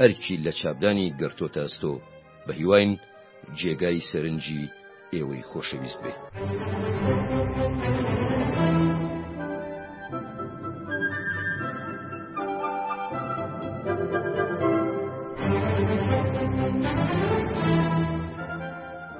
ئەرکی لە چاپدانی گرتۆتە ئەستۆ بە هیواین جێگای سەرنجی ئێوەی خۆشەویست بێ.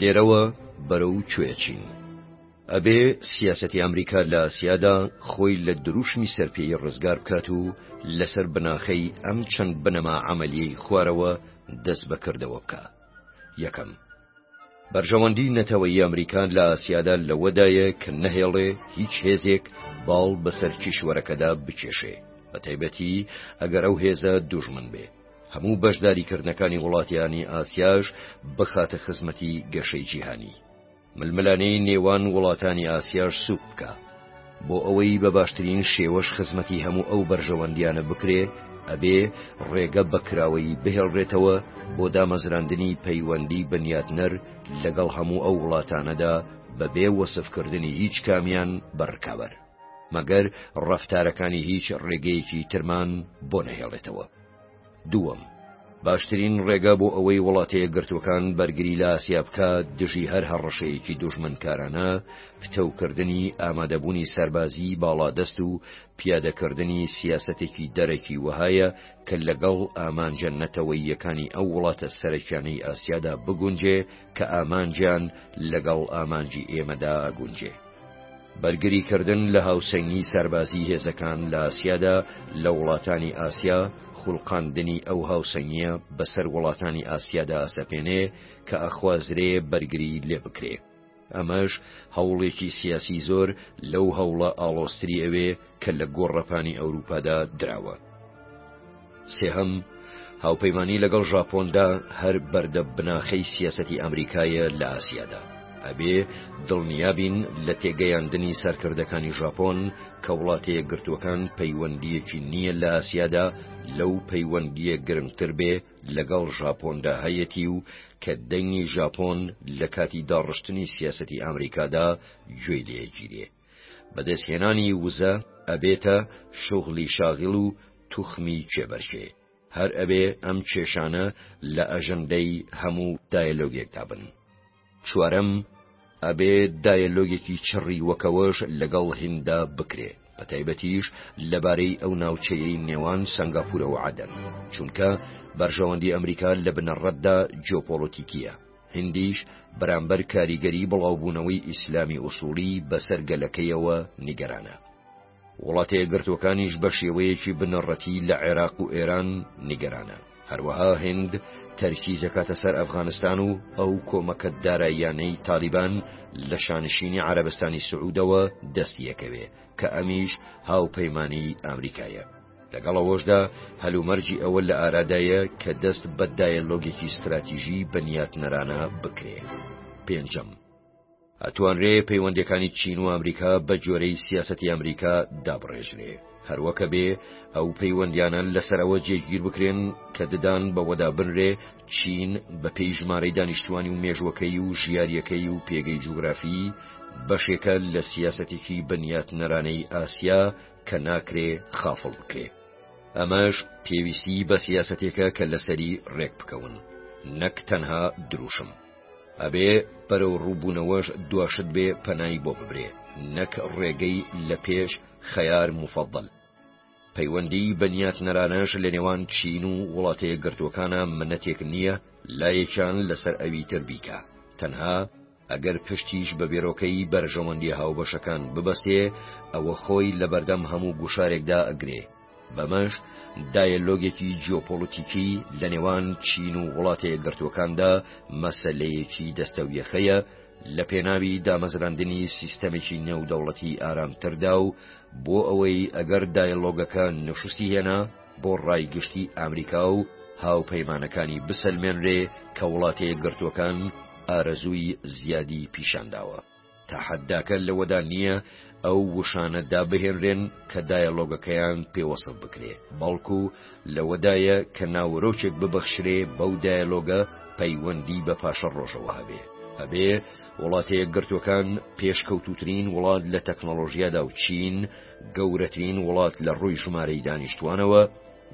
لێرەوە بەرەو کوێ چین؟ ئەبێ سیاسەتی ئەمریکا لە ئاسیادا خۆی لە دروشمی سەرپێی ڕزگار بکات و لەسەر بناخەی ئەم چەند بنەما عملیەی خوارەوە دەست بەکردەوە بکە یەکەم بەرژەوەندی نەتەوەیی ئەمریکا لە ئاسیادا لەوەدایە کە نەهێڵێ هیچ هێزێک باڵ بەسەر کیشوەرەکەدا بکێشێ بە تایبەتی ئەگەر ئەو هێزە دوژمن بێ هەموو بەشداریکردنەکانی وڵاتیانی ئاسیاش بخاتە خزمەتی گەشەی جیهانی ململانێی نێوان وڵاتانی ئاسیاش سوک بکە بۆ ئەوەی بە باشترین شێوەش خزمەتی هەموو ئەو بەرژەوەندیانە بکرێ ئەبێ ڕێگە بە کراوەیی بهێڵرێتەوە بۆ دامەزراندنی پەیوەندی بنیاتنەر لەگەڵ هەموو ئەو وڵاتانەدا بەبێ وەسفکردنی هیچ کامیان بە ڕکابەر مەگەر ڕەفتارەکانی هیچ ڕێگەیەکی ترمان بۆ نەهێڵێتەوە. دووەم، باشترین ڕێگا بۆ ئەوەی وڵاتەیەکگرتووەکان بەرگری لە ئاسیا بکات دژی هەر هەڕەشەیەکی دوژمنکارانە پتەوکردنی ئامادەبوونی سەربازی باڵادەست و پیادەکردنی سیاسەتێکی دەرەکی وەهایە کە لەگەڵ ئامانجە نەتەوەییەکانی ئەو وڵاتە سەرەکیانەی ئاسیادا بگونجێ کە ئامانجیان لەگەڵ ئامانجی ئێمەدا ئەگونجێ. بەرگریکردن لە هاوسەنگی سەربازی هێزەکان لە ئاسیادا لە وڵاتانی ئاسیا خولقاندنی ئەو هاوسەنگیە بەسەر وڵاتانی ئاسیادا ئەسەپێنێ کە ئەخوازرێ بەرگری لێ بکرێ ئەمەش هەوڵێکی سیاسی زۆر لەو هەوڵە ئاڵۆزتری ئەوێ کە لە گۆڕەپانی ئەوروپادا دراوە. سێهەم، هاوپەیمانی لەگەڵ ژاپۆندا هەر بەردە بناخەی سیاسەتی ئەمریکایە لە ئاسیادا. ئەبێ دڵنیابین لە تێگەیاندنی سەرکردەکانی ژاپۆن کە وڵاتە یەکگرتووەکان پەیوەندیەکی نییە لە ئاسیادا لەو پەیوەندیە گرنگتر بێ لەگەڵ ژاپۆندا هەیەتی و کە دەنگی ژاپۆن لە کاتی داڕشتنی سیاسەتی ئەمریکادا گوێی لێگیرێ. بەدەستهێنانی وزە ئەبێتە شوغلی شاغل و توخمی کێبەرکێ، هەر ئەبێ ئەم کێشانە لە ئەژەندەی هەموو دایەلۆگێکدا بن. چوارەم، ئەبێ دایەلۆگێکی چڕی وەکەوەش لەگەڵ هینددا بکرێ، بەتایبەتیش لەبارەی ئەو ناوچەیەی نێوان سەنگاپورەوە عەدەن، چونکە بەرژەوەندی ئەمریکا لە بنەڕەتدا جیۆپۆڵۆتیکییە. هندیش بەرامبەر کاریگەری بڵاوبوونەوەی ئیسلامی ئوسوڵی بەسەر گەلەکەیەوە نیگەرانە. وڵاتەیەکگرتووەکانیش بەشێوەیەکی بنەڕەتی لە عێراق و ئێران نیگەرانە. هەروەها هند تەرکیز ئەکاتە سەر ئەفغانستان و ئەو کۆمەکە داراییانەی تالیبان لە شانشینی عەرەبستانی سعودەوە دەستیەکەوێ کە ئەمیش هاوپەیمانی ئامریکایە. لەگەڵ ئەوەشدا هەلومەرجی ئەوە لە ئارادایە کە دەست بە دایەلۆگێکی ستراتیژی بنیاتنەرانە بکرێ پێنجەم ئەتوانرێ پەیوەندەکانی چین و ئەمریکا بە جۆرەی سیاسەتی ئەمریکا دابڕێژرێ هەروەکە بێ ئەو پەیوەندیانە لەسەرەوە جێگیر بکرێن کە ددان بەوەدا بنرێ چین بە پێی ژمارەی دانیشتوانی و مێژوەکەی و ژیاریەکەی و پێگەی جوگرافی بەشێکە لە سیاسەتێکی بنیات نەرانەی ئاسیا کە ناکرێ خافڵ بکرێ ئەمەش پێویستی بە سیاسەتێکە کە لەسەری ڕێک بکەون نەک تەنها دروشم ئەبێ پەرە و ڕووبوونەوەش دواشت بێ پەنای بۆ ببرێ نەک ڕێگەی لە پێش خەیار مفەضل پەیوەندی بەنیات نەرانەش لە نێوان چین و وڵاتەیە گرتوەکانە منەتێک نییە لایەکیان لەسەر ئەوی تر بیکە تەنها ئەگەر پشتیش بە بێرۆکەیی بەرژەوەندیە هاوبەشەکان ببەستێ ئەوە خۆی لە بەردەم هەموو گوشارێکدا ئەگرێ بەمەش دایە لۆگێکی جیۆپۆلتیکی لە نێوان چین و وڵاتە یەکگرتوەکاندا مەسلەیەکی دەستەویەخەیە لە پێناوی دامەزراندنی سیستەمێکی نێودەوڵەتی ئارامتردا و بۆ ئەوەی ئەگەر دایلۆگەکە نشستی هێنا بۆ ڕای گشتی ئامریکا و هاوپەیمانەکانی بسەلمێنرێ کە وڵاتەیەکگرتووەکان ئارەزووی زیادی پیشانداوە. تەحەداکە لەوەدا نییە ئەو وشانە دابهێنرێن کە دایەڵۆگەکەیان پێ وەسف بکرێ، بەڵکو لەوەدایە کە ناوەرۆکێک ببەخشرێ بەو دایەلۆگە پەیوەندی بە پاشەڕۆژەوە هەبێ. ئەبێ وڵاتەیەکگرتووەکان پێشکەوتووترین وڵات لە تەکنەڵۆژیادا و چین، گەورەترین وڵات لە ڕووی ژمارەی دانیشتوانەوە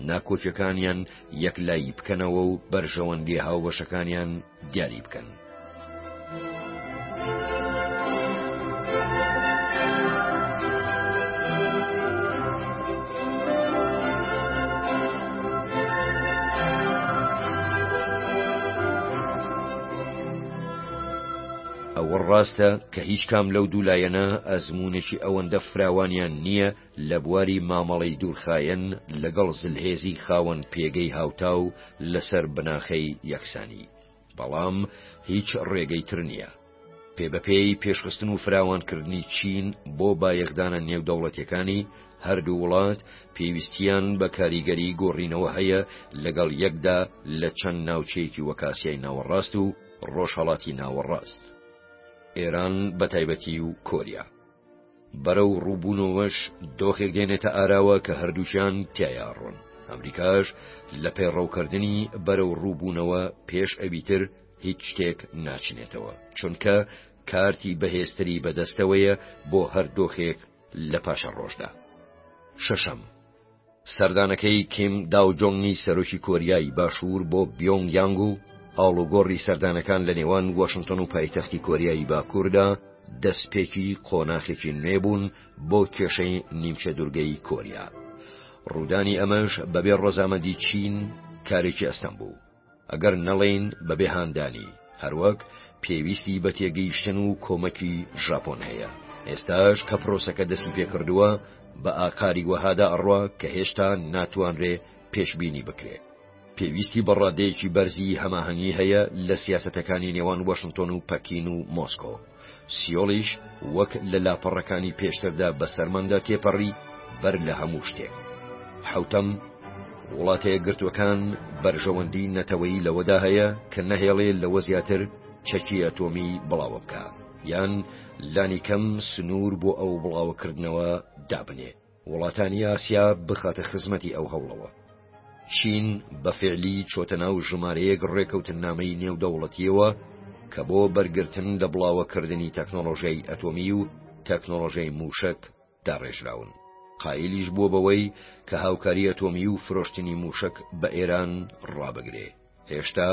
ناکۆکیەکانیان یەکلایی بکەنەوە و بەرژەوەندی هاوبەشەکانیان دیاری بکەن. ئەوە ڕاستە کە هیچ کام لەو دوو لایەنە ئەزموونێکی ئەوەندە فراوانیان نییە لە بواری مامەڵەی دوورخایەن لەگەڵ زلهێزی خاوەن پێگەی هاوتا و لەسەر بناخەی یەکسانی، بەڵام هیچ ڕێگەی تر نییە. پێ بە پێی پێشخستن و فراوانکردنی چین بۆ بایەخدانە نێودەوڵەتییەکانی، هەردوو وڵات پێویستییان بە کاریگەری گۆڕینەوە هەیە لەگەڵ یەکدا لە چەند ناوچەیەکی وەک ئاسیای ناوەڕاست و، ڕۆژهەڵاتی ناوەڕاست، ئێران بە تایبەتی و کۆریا. بەرەو ڕووبوونەوەش دۆخێک دێنێتە ئاراوە کە هەردووکیان تیایا ڕۆن، ئەمریکاش لە پەیڕەوکردنی بەرەو ڕووبوونەوە پێش ئەویتر هیچ شتێک ناچنێتەوە، چونکە کارتی بەهێزتری بە دەستەوەیە بۆ هەر دۆخێک لە پاشەڕۆژدا. شەشەم. سەردانەکەی کیم داو جۆنگی سەرۆکی کۆریای باشوور بۆ بیۆنگ یانگ و ئاڵوگۆڕی سەردانەکان لە نێوان واشنتۆن و پایتەختی کۆریای باکووردا دەستپێکی قۆناخێکی نوێ بوون بۆ کێشەی نیمچە دوورگەی کۆریا. ڕوودانی ئەمەش بەبێ ڕەزامەندی چین کارێکی ئەستەم بوو. ئەگەر نەڵێین بەبێ هاندانی، هەروەک پێویستی بە تێگەیشتن و کۆمەکی ژاپۆن هەیە. ئێستاش کە پرۆسەکە دەستی پێکردووە، بە ئاقاری وەهادا ئەڕوا کە هێشتا ناتوانرێ پێشبینی بکرێ. پێویستی بە ڕادەیەکی بەرزی هەماهەنگی هەیە لە سیاسەتەکانی نێوان واشنتۆن و پەکین و مۆسکۆ. سیۆڵیش وەک لە لاپەڕەکانی پێشتردا بەسەرماندا تێپەڕی بەر لە هەموو شتێک. حەوتەم، وڵاتەیەکگرتووەکان بەرژەوەندی نەتەوەیی لەوەدا هەیە کە نەهێڵێ لەوە زیاتر چەکی ئەتۆمی بڵاوە بکا یان لانیکەم سنوور بۆ ئەو بڵاوەکردنەوە دابنێ. وڵاتانی ئاسیا بخاتە خزمەتی ئەو هەوڵەوە. چین بە فێلی چۆتە ناو ژمارەیەک ڕێکەوتننامەی نێودەوڵەتییەوە کە بۆ بەرگرتن لە بڵاوەکردنی تەکنۆلۆژیای ئەتۆمی و تەکنۆلۆژیای مووشەک داڕێژراون، قایلیش بووە بەوەی کە هاوکاری ئەتۆمی و فرۆشتنی مووشەک بە ئێران ڕابگرێ. هێشتا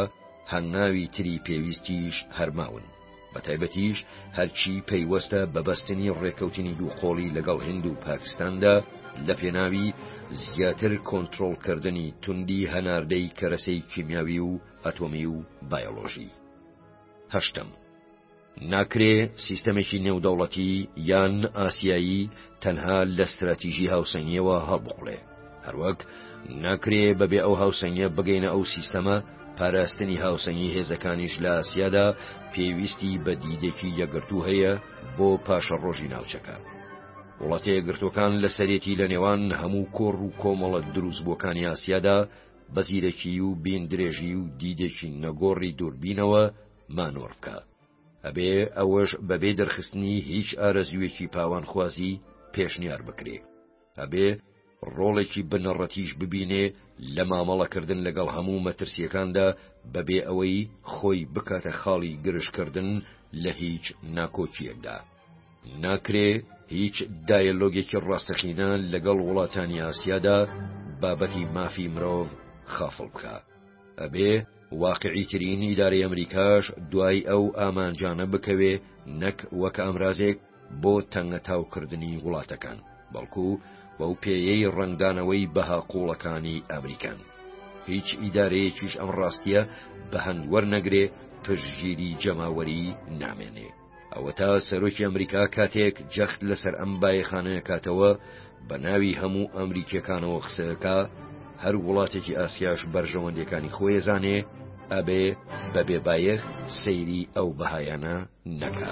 هەنگاوی تری پێویستیش هەر ماون، بە تایبەتیش هەرچی پەیوەستە بە بەستنی ڕێککەوتنی دوو قۆڵی لەگەڵ هند و پاکستاندا لە پێناوی زیاتر کۆنترۆڵکردنی توندی هەناردەی کەرەسەی کیمیاوی و ئەتۆمی و بایۆلۆژی. هەشتەم. ناکرێ سیستەمێکی نێودەوڵەتی یان ئاسیایی تەنها لە ستراتیژی هاوسەنگیەوە هەڵبقوڵێ، هەروەک ناکرێ بەبێ ئەو هاوسەنگیە بگەینە ئەو سیستەمە، پاراستنی هاوسەنگی هێزەکانیش لە ئاسیادا پێویستی بە دیدێکی یەکگرتوو هەیە بۆ پاشەڕۆژی ناوچەکە. وڵاتە یەکگرتووەکان لە سەرێتی لە نێوان هەموو کۆڕ و کۆمەڵە دروستبووەکانی ئاسیادا بە زیرەکی و بین درێژی و دیدێکی نەگۆڕی دووربینەوە، مانۆڕ بکا ئەبێ ئەوەش بەبێ دەرخستنی هیچ ئارەزووێکی پاوانخوازی پێشنیار بکرێ ئەبێ ڕۆڵێکی بنەڕەتیش ببینێ لە مامەڵەکردن لەگەڵ هەموو مەترسیەکاندا بەبێ ئەوەی خۆی بکاتە خاڵی گرژکردن لە هیچ ناکۆکیەکدا. ناکرێ هیچ دایەلۆگێکی ڕاستەقینە لەگەڵ وڵاتانی ئاسیادا بابەتی مافی مرۆڤ خافڵ بکە ئەبێ واقعی ترین ئیدارەی ئەمریکاش دوای ئەو ئامانجانە بکەوێ نەک وەک ئامرازێک بۆ تەنگە تاوکردنی وڵاتەکان بەڵکو بەو پێیەی ڕنگدانەوەی بەها قوڵەکانی ئەمریکان هیچ ئیدارەیەکیش ئەم ڕاستیە بە هەنگوەر نەگرێ پشگیری جەماوەری نامێنێ ئەوەتا سەرۆکی ئەمریکا کاتێک جەخت لەسەر ئەم بایەخانەیەکاتەوە بە ناوی هەموو ئەمریکیەکانەوە قسەکە هەر وڵاتێکی ئاسیاش بەرژەوەندەکانی خۆی زانێ ئەبێ بەبێ بایەخ سەیری ئەو بەهایانە نەکە.